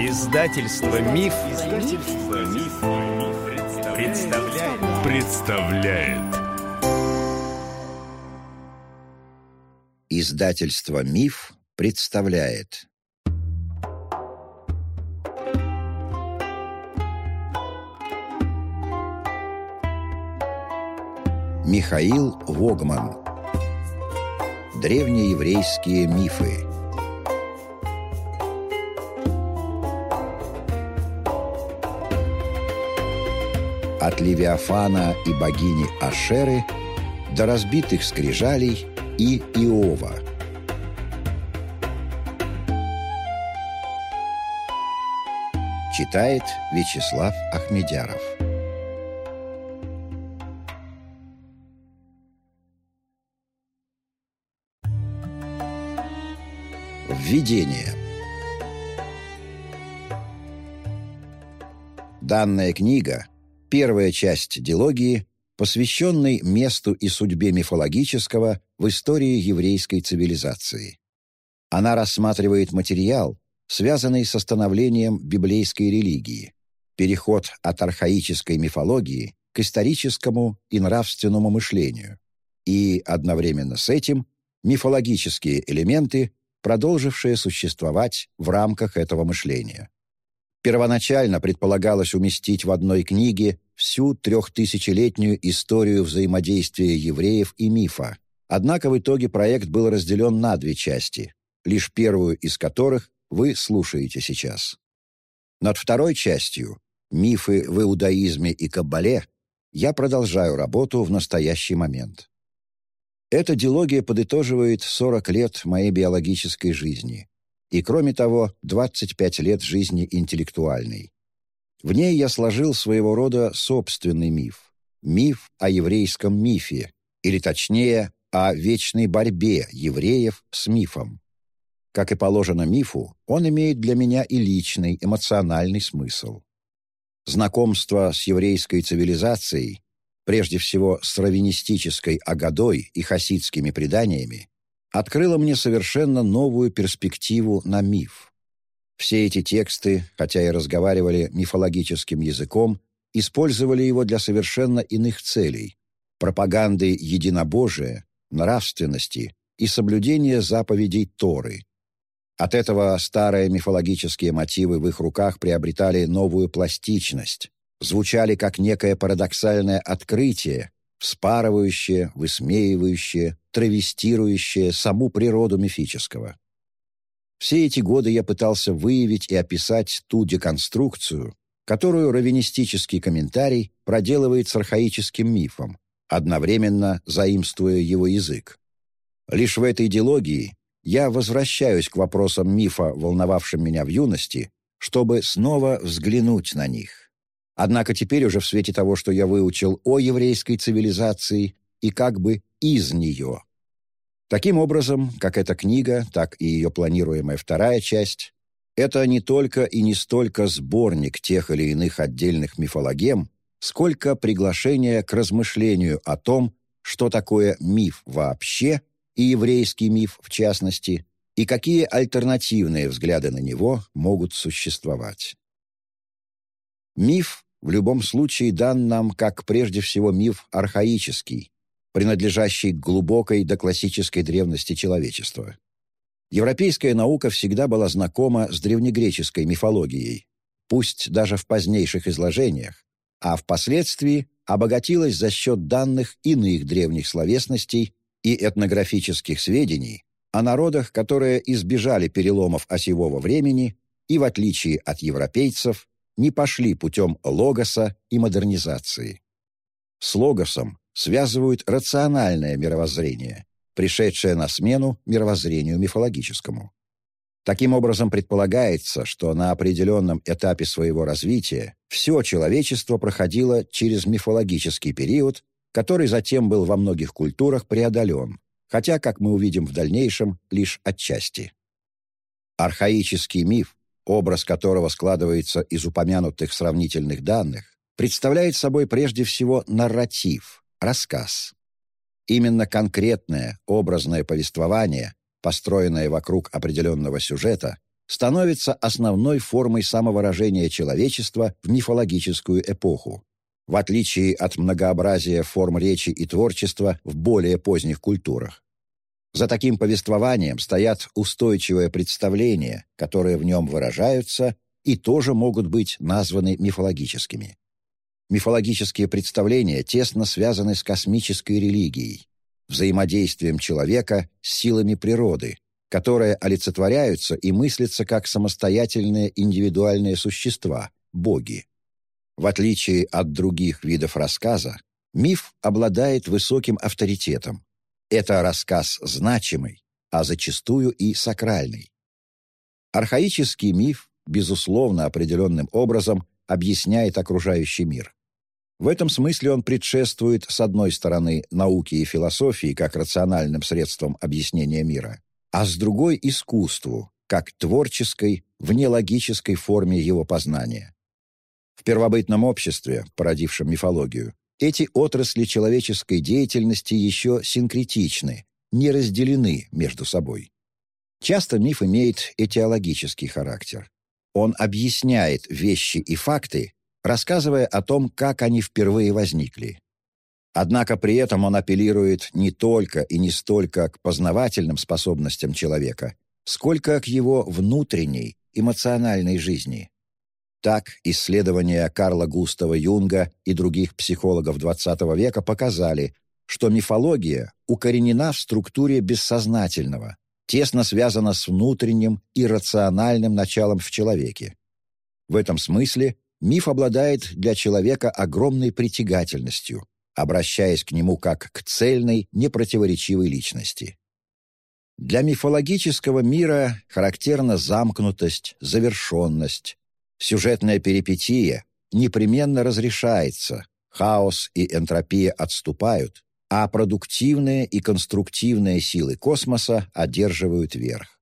Издательство Миф, Издательство Миф, представляет. представляет. Издательство Миф представляет. Михаил Вогман. Древнееврейские мифы. От Левиафана и богини Ашеры до разбитых скрижалей и Иова. Читает Вячеслав Ахмедяров. Введение. Данная книга – Первая часть дилогии, посвященной месту и судьбе мифологического в истории еврейской цивилизации. Она рассматривает материал, связанный со становлением библейской религии, переход от архаической мифологии к историческому и нравственному мышлению, и одновременно с этим мифологические элементы, продолжившие существовать в рамках этого мышления. Первоначально предполагалось уместить в одной книге всю трехтысячелетнюю историю взаимодействия евреев и мифа. Однако в итоге проект был разделен на две части, лишь первую из которых вы слушаете сейчас. Над второй частью «Мифы в иудаизме и каббале» я продолжаю работу в настоящий момент. Эта дилогия подытоживает 40 лет моей биологической жизни и, кроме того, 25 лет жизни интеллектуальной. В ней я сложил своего рода собственный миф. Миф о еврейском мифе, или точнее, о вечной борьбе евреев с мифом. Как и положено мифу, он имеет для меня и личный, эмоциональный смысл. Знакомство с еврейской цивилизацией, прежде всего с раввинистической Агадой и хасидскими преданиями, открыло мне совершенно новую перспективу на миф. Все эти тексты, хотя и разговаривали мифологическим языком, использовали его для совершенно иных целей – пропаганды единобожия, нравственности и соблюдения заповедей Торы. От этого старые мифологические мотивы в их руках приобретали новую пластичность, звучали как некое парадоксальное открытие, вспарывающее, высмеивающее, травестирующее саму природу мифического. Все эти годы я пытался выявить и описать ту деконструкцию, которую раввинистический комментарий проделывает с архаическим мифом, одновременно заимствуя его язык. Лишь в этой идеологии я возвращаюсь к вопросам мифа, волновавшим меня в юности, чтобы снова взглянуть на них. Однако теперь уже в свете того, что я выучил о еврейской цивилизации и как бы из нее, Таким образом, как эта книга, так и ее планируемая вторая часть — это не только и не столько сборник тех или иных отдельных мифологем, сколько приглашение к размышлению о том, что такое миф вообще и еврейский миф в частности, и какие альтернативные взгляды на него могут существовать. Миф в любом случае дан нам как прежде всего миф архаический, принадлежащий к глубокой доклассической древности человечества. Европейская наука всегда была знакома с древнегреческой мифологией, пусть даже в позднейших изложениях, а впоследствии обогатилась за счет данных иных древних словесностей и этнографических сведений о народах, которые избежали переломов осевого времени и, в отличие от европейцев, не пошли путем логоса и модернизации. С логосом связывают рациональное мировоззрение, пришедшее на смену мировоззрению мифологическому. Таким образом, предполагается, что на определенном этапе своего развития все человечество проходило через мифологический период, который затем был во многих культурах преодолен, хотя, как мы увидим в дальнейшем, лишь отчасти. Архаический миф, образ которого складывается из упомянутых сравнительных данных, представляет собой прежде всего нарратив, рассказ. Именно конкретное образное повествование, построенное вокруг определенного сюжета, становится основной формой самовыражения человечества в мифологическую эпоху, в отличие от многообразия форм речи и творчества в более поздних культурах. За таким повествованием стоят устойчивые представления, которые в нем выражаются и тоже могут быть названы мифологическими. Мифологические представления тесно связаны с космической религией, взаимодействием человека с силами природы, которые олицетворяются и мыслятся как самостоятельные индивидуальные существа, боги. В отличие от других видов рассказа, миф обладает высоким авторитетом. Это рассказ значимый, а зачастую и сакральный. Архаический миф, безусловно, определенным образом объясняет окружающий мир. В этом смысле он предшествует, с одной стороны, науке и философии как рациональным средством объяснения мира, а с другой — искусству, как творческой, внелогической форме его познания. В первобытном обществе, породившем мифологию, эти отрасли человеческой деятельности еще синкретичны, не разделены между собой. Часто миф имеет этиологический характер. Он объясняет вещи и факты, рассказывая о том, как они впервые возникли. Однако при этом он апеллирует не только и не столько к познавательным способностям человека, сколько к его внутренней, эмоциональной жизни. Так, исследования Карла Густава Юнга и других психологов XX века показали, что мифология укоренена в структуре бессознательного, тесно связана с внутренним и рациональным началом в человеке. В этом смысле миф обладает для человека огромной притягательностью, обращаясь к нему как к цельной, непротиворечивой личности. Для мифологического мира характерна замкнутость, завершенность, Сюжетная перипетия непременно разрешается, хаос и энтропия отступают, а продуктивные и конструктивные силы космоса одерживают верх.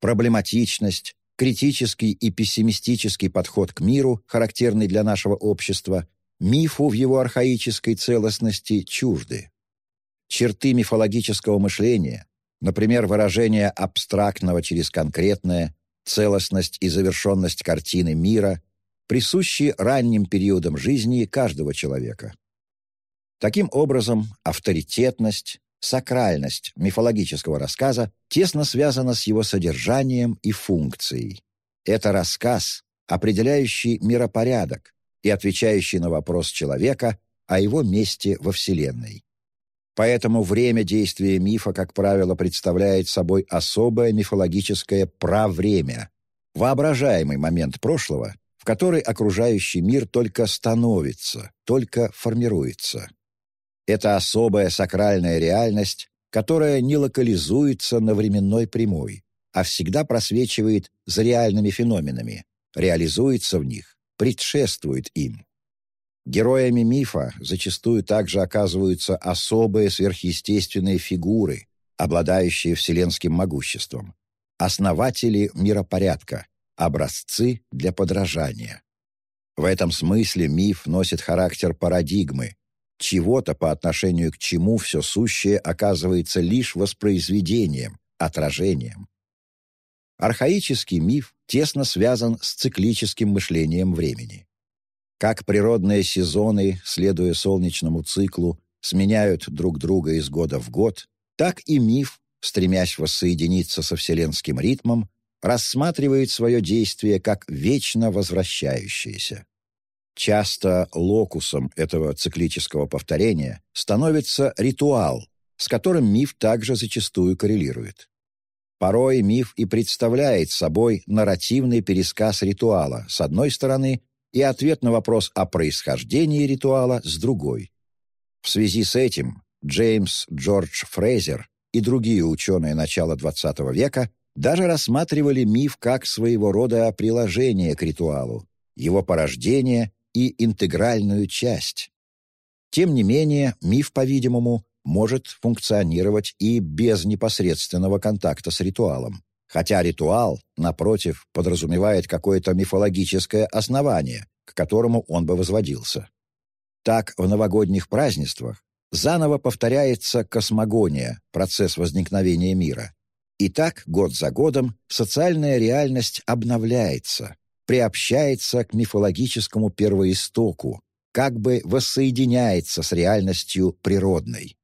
Проблематичность, критический и пессимистический подход к миру, характерный для нашего общества, мифу в его архаической целостности чужды. Черты мифологического мышления, например, выражение абстрактного через конкретное, целостность и завершенность картины мира, присущи ранним периодам жизни каждого человека. Таким образом, авторитетность, сакральность мифологического рассказа тесно связана с его содержанием и функцией. Это рассказ, определяющий миропорядок и отвечающий на вопрос человека о его месте во Вселенной. Поэтому время действия мифа, как правило, представляет собой особое мифологическое правремя, воображаемый момент прошлого, в который окружающий мир только становится, только формируется. Это особая сакральная реальность, которая не локализуется на временной прямой, а всегда просвечивает за реальными феноменами, реализуется в них, предшествует им. Героями мифа зачастую также оказываются особые сверхъестественные фигуры, обладающие вселенским могуществом, основатели миропорядка, образцы для подражания. В этом смысле миф носит характер парадигмы, чего-то по отношению к чему все сущее оказывается лишь воспроизведением, отражением. Архаический миф тесно связан с циклическим мышлением времени. Как природные сезоны, следуя солнечному циклу, сменяют друг друга из года в год, так и миф, стремясь воссоединиться со вселенским ритмом, рассматривает свое действие как вечно возвращающееся. Часто локусом этого циклического повторения становится ритуал, с которым миф также зачастую коррелирует. Порой миф и представляет собой нарративный пересказ ритуала, с одной стороны, и ответ на вопрос о происхождении ритуала с другой. В связи с этим Джеймс Джордж Фрейзер и другие ученые начала XX века даже рассматривали миф как своего рода приложение к ритуалу, его порождение и интегральную часть. Тем не менее, миф, по-видимому, может функционировать и без непосредственного контакта с ритуалом хотя ритуал, напротив, подразумевает какое-то мифологическое основание, к которому он бы возводился. Так, в новогодних празднествах заново повторяется космогония, процесс возникновения мира, И так, год за годом, социальная реальность обновляется, приобщается к мифологическому первоистоку, как бы воссоединяется с реальностью природной.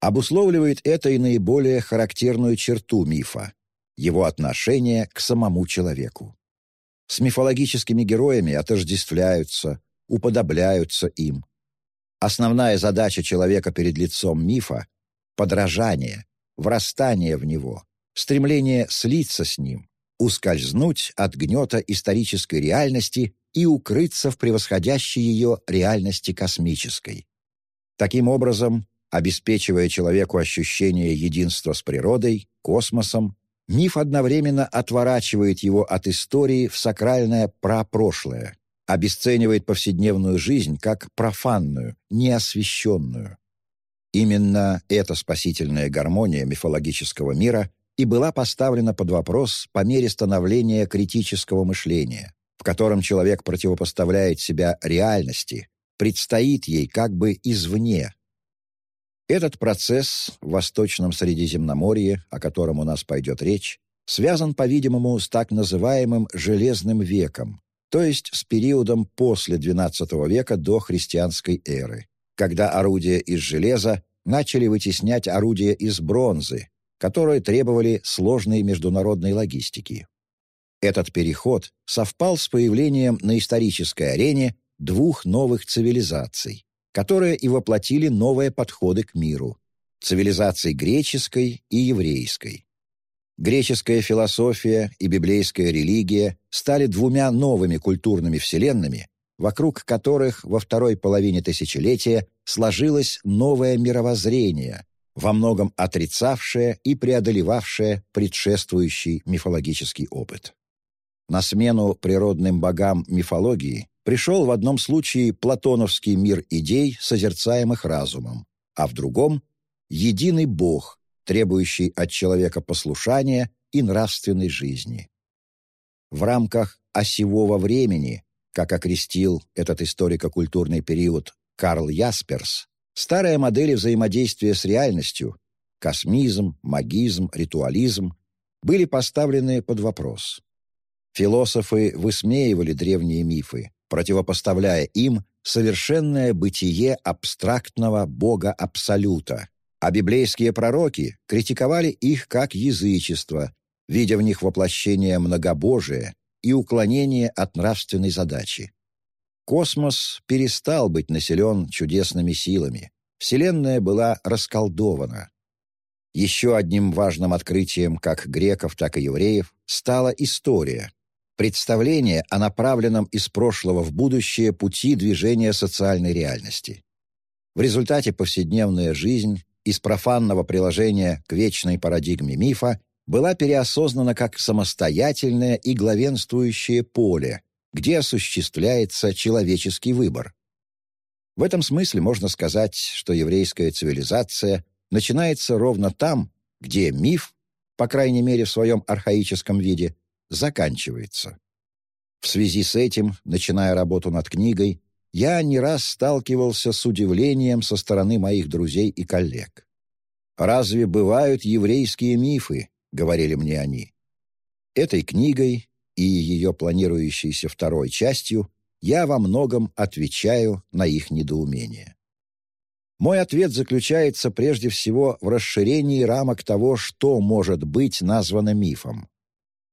Обусловливает это и наиболее характерную черту мифа – его отношение к самому человеку. С мифологическими героями отождествляются, уподобляются им. Основная задача человека перед лицом мифа – подражание, врастание в него, стремление слиться с ним, ускользнуть от гнета исторической реальности и укрыться в превосходящей ее реальности космической. Таким образом, обеспечивая человеку ощущение единства с природой, космосом, миф одновременно отворачивает его от истории в сакральное прапрошлое, обесценивает повседневную жизнь как профанную, неосвященную. Именно эта спасительная гармония мифологического мира и была поставлена под вопрос по мере становления критического мышления, в котором человек противопоставляет себя реальности, предстоит ей как бы извне, этот процесс в Восточном Средиземноморье, о котором у нас пойдет речь, связан, по-видимому, с так называемым «железным веком», то есть с периодом после XII века до христианской эры, когда орудия из железа начали вытеснять орудия из бронзы, которые требовали сложной международной логистики. Этот переход совпал с появлением на исторической арене двух новых цивилизаций которые и воплотили новые подходы к миру – цивилизации греческой и еврейской. Греческая философия и библейская религия стали двумя новыми культурными вселенными, вокруг которых во второй половине тысячелетия сложилось новое мировоззрение, во многом отрицавшее и преодолевавшее предшествующий мифологический опыт. На смену природным богам мифологии пришел в одном случае платоновский мир идей, созерцаемых разумом, а в другом — единый Бог, требующий от человека послушания и нравственной жизни. В рамках осевого времени, как окрестил этот историко-культурный период Карл Ясперс, старые модели взаимодействия с реальностью — космизм, магизм, ритуализм — были поставлены под вопрос. Философы высмеивали древние мифы, противопоставляя им совершенное бытие абстрактного Бога-абсолюта, а библейские пророки критиковали их как язычество, видя в них воплощение многобожия и уклонение от нравственной задачи. Космос перестал быть населен чудесными силами, Вселенная была расколдована. Еще одним важным открытием как греков, так и евреев стала история, представление о направленном из прошлого в будущее пути движения социальной реальности. В результате повседневная жизнь из профанного приложения к вечной парадигме мифа была переосознана как самостоятельное и главенствующее поле, где осуществляется человеческий выбор. В этом смысле можно сказать, что еврейская цивилизация начинается ровно там, где миф, по крайней мере в своем архаическом виде, заканчивается. В связи с этим, начиная работу над книгой, я не раз сталкивался с удивлением со стороны моих друзей и коллег. «Разве бывают еврейские мифы?» — говорили мне они. Этой книгой и ее планирующейся второй частью я во многом отвечаю на их недоумение. Мой ответ заключается прежде всего в расширении рамок того, что может быть названо мифом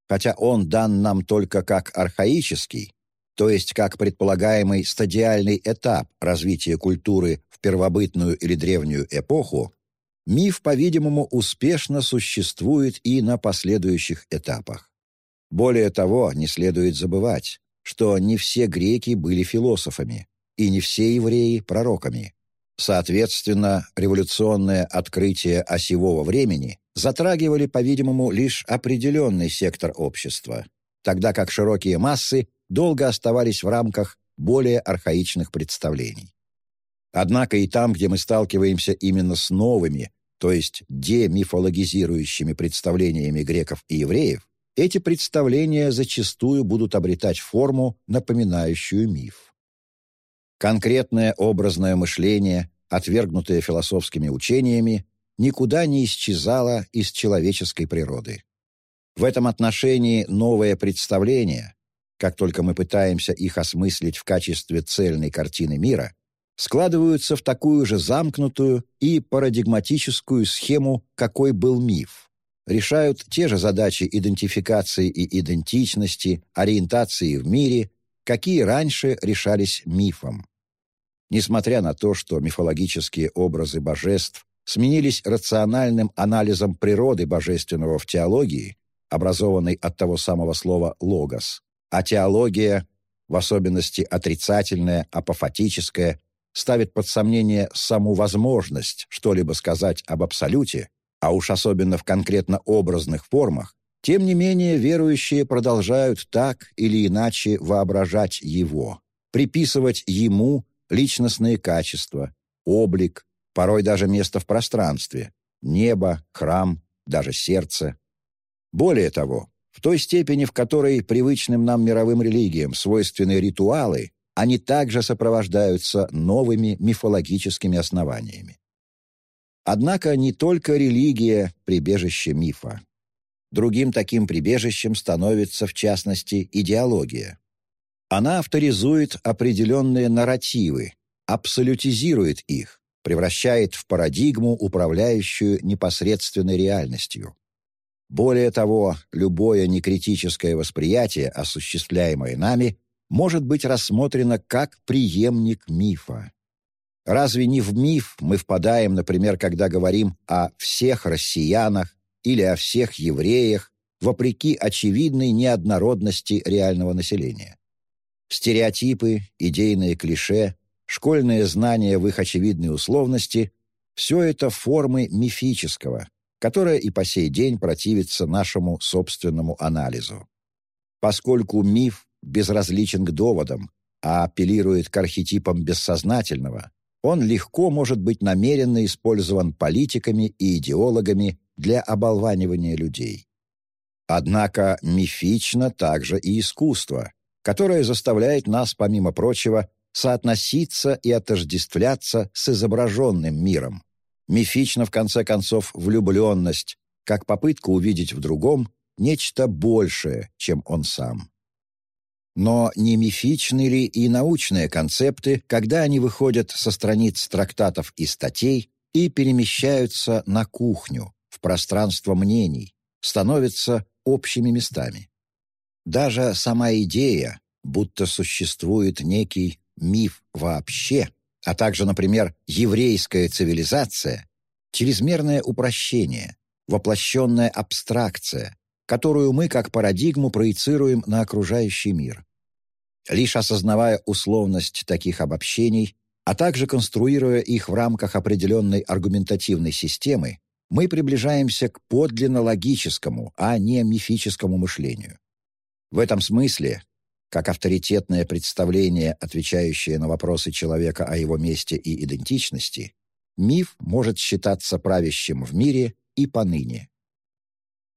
хотя он дан нам только как архаический, то есть как предполагаемый стадиальный этап развития культуры в первобытную или древнюю эпоху, миф, по-видимому, успешно существует и на последующих этапах. Более того, не следует забывать, что не все греки были философами, и не все евреи – пророками. Соответственно, революционное открытие осевого времени затрагивали, по-видимому, лишь определенный сектор общества, тогда как широкие массы долго оставались в рамках более архаичных представлений. Однако и там, где мы сталкиваемся именно с новыми, то есть демифологизирующими представлениями греков и евреев, эти представления зачастую будут обретать форму, напоминающую миф. Конкретное образное мышление, отвергнутое философскими учениями, никуда не исчезала из человеческой природы. В этом отношении новое представление, как только мы пытаемся их осмыслить в качестве цельной картины мира, складываются в такую же замкнутую и парадигматическую схему, какой был миф. Решают те же задачи идентификации и идентичности, ориентации в мире, какие раньше решались мифом. Несмотря на то, что мифологические образы божеств сменились рациональным анализом природы божественного в теологии, образованной от того самого слова «логос», а теология, в особенности отрицательная, апофатическая, ставит под сомнение саму возможность что-либо сказать об абсолюте, а уж особенно в конкретно образных формах, тем не менее верующие продолжают так или иначе воображать его, приписывать ему личностные качества, облик, порой даже место в пространстве, небо, храм, даже сердце. Более того, в той степени, в которой привычным нам мировым религиям свойственны ритуалы, они также сопровождаются новыми мифологическими основаниями. Однако не только религия – прибежище мифа. Другим таким прибежищем становится, в частности, идеология. Она авторизует определенные нарративы, абсолютизирует их, превращает в парадигму, управляющую непосредственной реальностью. Более того, любое некритическое восприятие, осуществляемое нами, может быть рассмотрено как преемник мифа. Разве не в миф мы впадаем, например, когда говорим о всех россиянах или о всех евреях, вопреки очевидной неоднородности реального населения? Стереотипы, идейные клише, школьные знания в их очевидной условности – все это формы мифического, которое и по сей день противится нашему собственному анализу. Поскольку миф безразличен к доводам, а апеллирует к архетипам бессознательного, он легко может быть намеренно использован политиками и идеологами для оболванивания людей. Однако мифично также и искусство, которое заставляет нас, помимо прочего, соотноситься и отождествляться с изображенным миром. Мифично, в конце концов, влюбленность, как попытка увидеть в другом нечто большее, чем он сам. Но не мифичны ли и научные концепты, когда они выходят со страниц трактатов и статей и перемещаются на кухню, в пространство мнений, становятся общими местами? Даже сама идея, будто существует некий миф вообще, а также, например, еврейская цивилизация, чрезмерное упрощение, воплощенная абстракция, которую мы как парадигму проецируем на окружающий мир. Лишь осознавая условность таких обобщений, а также конструируя их в рамках определенной аргументативной системы, мы приближаемся к подлинно логическому, а не мифическому мышлению. В этом смысле, как авторитетное представление, отвечающее на вопросы человека о его месте и идентичности, миф может считаться правящим в мире и поныне.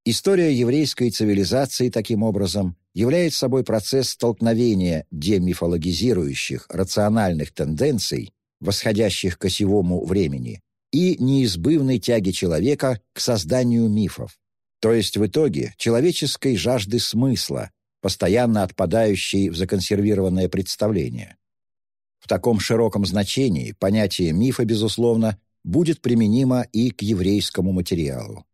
История еврейской цивилизации, таким образом, является собой процесс столкновения демифологизирующих рациональных тенденций, восходящих к осевому времени, и неизбывной тяги человека к созданию мифов, то есть в итоге человеческой жажды смысла, постоянно отпадающей в законсервированное представление. В таком широком значении понятие мифа, безусловно, будет применимо и к еврейскому материалу.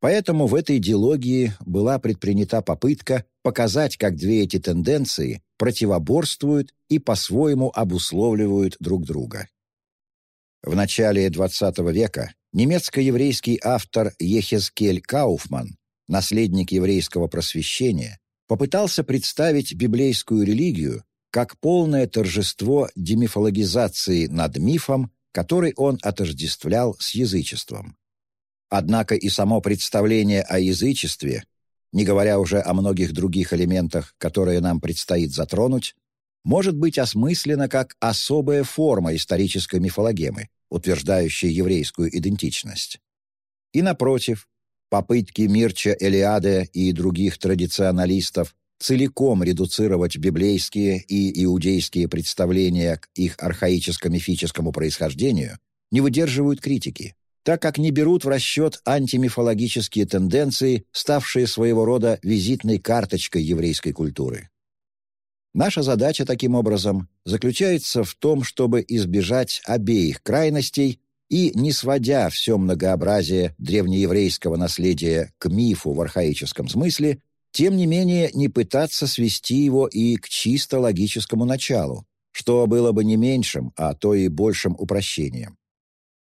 Поэтому в этой идеологии была предпринята попытка показать, как две эти тенденции противоборствуют и по-своему обусловливают друг друга. В начале XX века немецко-еврейский автор Ехезкель Кауфман, наследник еврейского просвещения, попытался представить библейскую религию как полное торжество демифологизации над мифом, который он отождествлял с язычеством. Однако и само представление о язычестве, не говоря уже о многих других элементах, которые нам предстоит затронуть, может быть осмыслено как особая форма исторической мифологемы, утверждающая еврейскую идентичность. И напротив, Попытки Мирча Элиада и других традиционалистов целиком редуцировать библейские и иудейские представления к их архаическо-мифическому происхождению не выдерживают критики, так как не берут в расчет антимифологические тенденции, ставшие своего рода визитной карточкой еврейской культуры. Наша задача, таким образом, заключается в том, чтобы избежать обеих крайностей и, не сводя все многообразие древнееврейского наследия к мифу в архаическом смысле, тем не менее не пытаться свести его и к чисто логическому началу, что было бы не меньшим, а то и большим упрощением.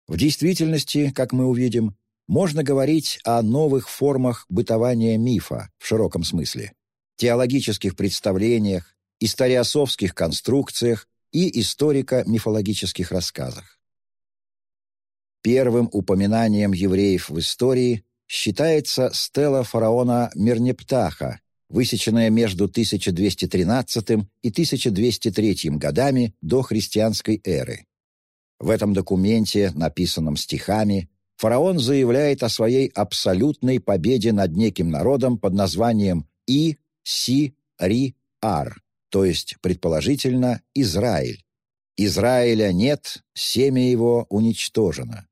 В действительности, как мы увидим, можно говорить о новых формах бытования мифа в широком смысле, теологических представлениях, историосовских конструкциях и историко-мифологических рассказах. Первым упоминанием евреев в истории считается стела фараона Мернептаха, высеченная между 1213 и 1203 годами до христианской эры. В этом документе, написанном стихами, фараон заявляет о своей абсолютной победе над неким народом под названием И-Си-Ри-Ар, то есть, предположительно, Израиль. Израиля нет, семя его уничтожено.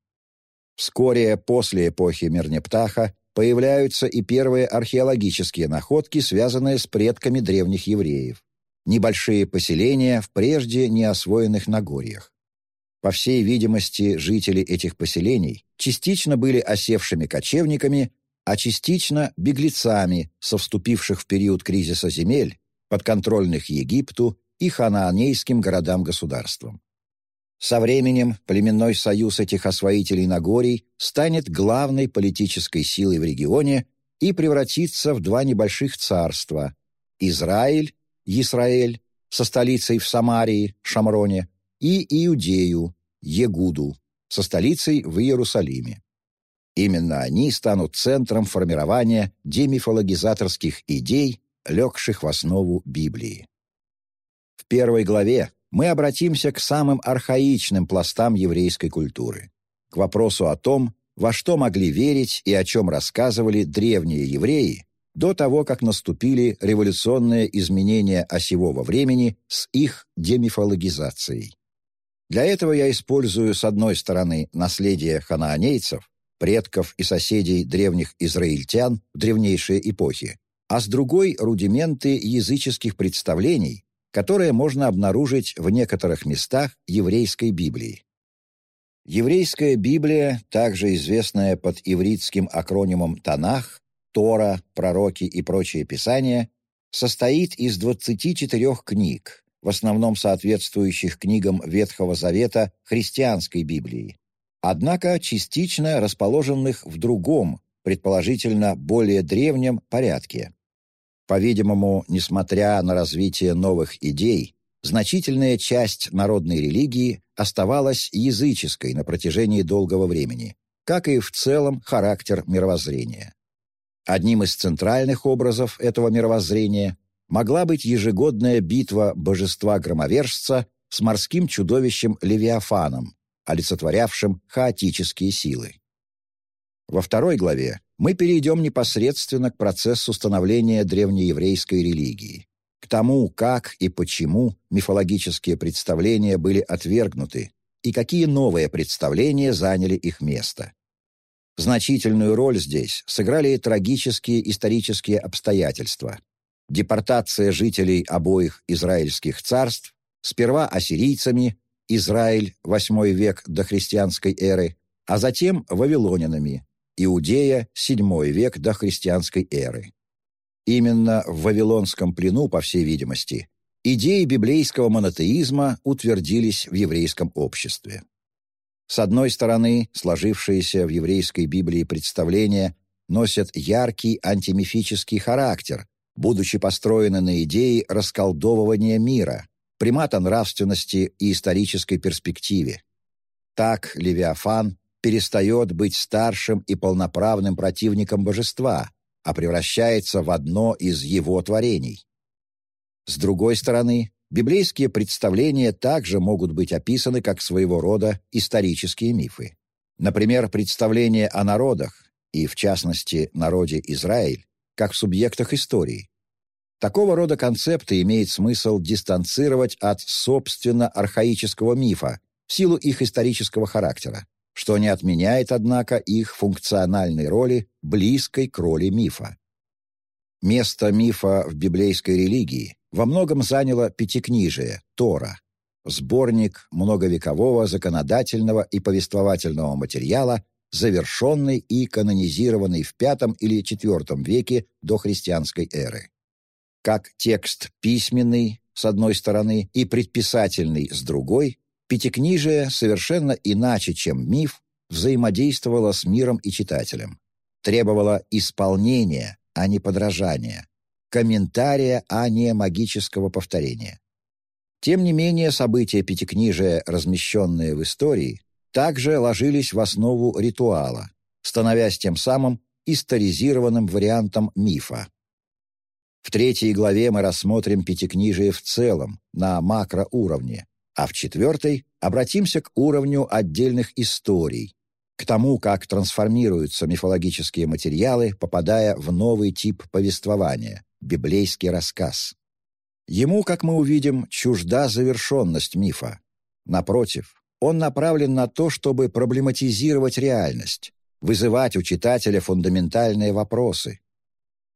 Вскоре после эпохи Мернептаха появляются и первые археологические находки, связанные с предками древних евреев. Небольшие поселения в прежде неосвоенных Нагорьях. По всей видимости, жители этих поселений частично были осевшими кочевниками, а частично беглецами со вступивших в период кризиса земель, подконтрольных Египту и ханаанейским городам-государствам. Со временем племенной союз этих освоителей Нагорий станет главной политической силой в регионе и превратится в два небольших царства – Израиль, Израиль, со столицей в Самарии, Шамроне, и Иудею, Егуду, со столицей в Иерусалиме. Именно они станут центром формирования демифологизаторских идей, легших в основу Библии. В первой главе мы обратимся к самым архаичным пластам еврейской культуры, к вопросу о том, во что могли верить и о чем рассказывали древние евреи до того, как наступили революционные изменения осевого времени с их демифологизацией. Для этого я использую, с одной стороны, наследие ханаанейцев, предков и соседей древних израильтян в древнейшие эпохи, а с другой — рудименты языческих представлений, которое можно обнаружить в некоторых местах еврейской Библии. Еврейская Библия, также известная под ивритским акронимом Танах, Тора, пророки и прочие писания, состоит из 24 книг, в основном соответствующих книгам Ветхого Завета христианской Библии, однако частично расположенных в другом, предположительно более древнем порядке. По-видимому, несмотря на развитие новых идей, значительная часть народной религии оставалась языческой на протяжении долгого времени, как и в целом характер мировоззрения. Одним из центральных образов этого мировоззрения могла быть ежегодная битва божества-громовержца с морским чудовищем Левиафаном, олицетворявшим хаотические силы. Во второй главе мы перейдем непосредственно к процессу становления древнееврейской религии, к тому, как и почему мифологические представления были отвергнуты и какие новые представления заняли их место. Значительную роль здесь сыграли трагические исторические обстоятельства. Депортация жителей обоих израильских царств, сперва ассирийцами, Израиль, VIII век до христианской эры, а затем вавилонянами, Иудея, VII век до христианской эры. Именно в Вавилонском плену, по всей видимости, идеи библейского монотеизма утвердились в еврейском обществе. С одной стороны, сложившиеся в еврейской Библии представления носят яркий антимифический характер, будучи построены на идее расколдовывания мира, примата нравственности и исторической перспективе. Так Левиафан перестает быть старшим и полноправным противником божества, а превращается в одно из его творений. С другой стороны, библейские представления также могут быть описаны как своего рода исторические мифы. Например, представление о народах, и в частности народе Израиль, как субъектах истории. Такого рода концепты имеет смысл дистанцировать от собственно архаического мифа в силу их исторического характера что не отменяет, однако, их функциональной роли, близкой к роли мифа. Место мифа в библейской религии во многом заняло Пятикнижие, Тора, сборник многовекового законодательного и повествовательного материала, завершенный и канонизированный в V или IV веке до христианской эры. Как текст письменный, с одной стороны, и предписательный, с другой, Пятикнижие совершенно иначе, чем миф, взаимодействовало с миром и читателем. Требовало исполнения, а не подражания, комментария, а не магического повторения. Тем не менее, события Пятикнижия, размещенные в истории, также ложились в основу ритуала, становясь тем самым историзированным вариантом мифа. В третьей главе мы рассмотрим Пятикнижие в целом, на макроуровне, а в четвертой обратимся к уровню отдельных историй, к тому, как трансформируются мифологические материалы, попадая в новый тип повествования – библейский рассказ. Ему, как мы увидим, чужда завершенность мифа. Напротив, он направлен на то, чтобы проблематизировать реальность, вызывать у читателя фундаментальные вопросы.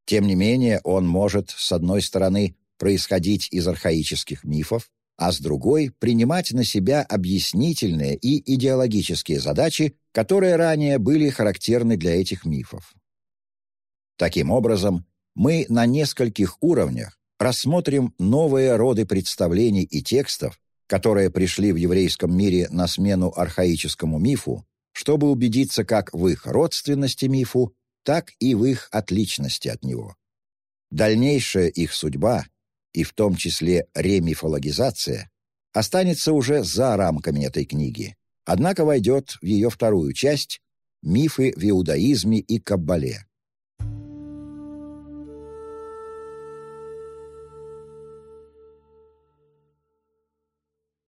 Тем не менее, он может, с одной стороны, происходить из архаических мифов, а с другой — принимать на себя объяснительные и идеологические задачи, которые ранее были характерны для этих мифов. Таким образом, мы на нескольких уровнях рассмотрим новые роды представлений и текстов, которые пришли в еврейском мире на смену архаическому мифу, чтобы убедиться как в их родственности мифу, так и в их отличности от него. Дальнейшая их судьба, и в том числе ремифологизация, останется уже за рамками этой книги, однако войдет в ее вторую часть «Мифы в иудаизме и каббале».